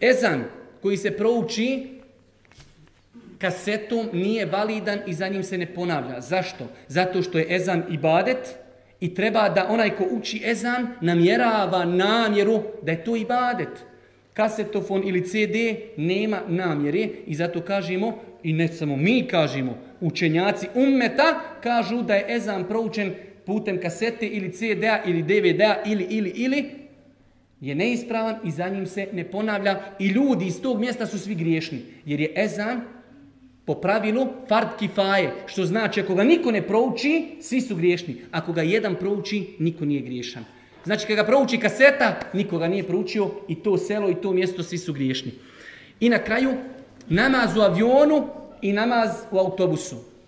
Ezan koji se prouči kasetom nije validan i za njim se ne ponavlja. Zašto? Zato što je ezan ibadet i treba da onaj ko uči ezan namjerava namjeru da je to ibadet. Kasetofon ili CD nema namjere i zato kažemo, i ne samo mi kažemo, učenjaci ummeta kažu da je ezan proučen putem kasete ili CD-a ili DVD-a ili, ili, ili, je neispravan i za njim se ne ponavlja i ljudi iz tog mjesta su svi griješni. Jer je ezan po pravilu fard kifaje, što znači ako ga niko ne prouči, svi su griješni. Ako ga jedan prouči, niko nije griješan. Znači kada ga prouči kaseta, niko ga nije proučio i to selo i to mjesto, svi su griješni. I na kraju, namaz u avionu i namaz u autobusu.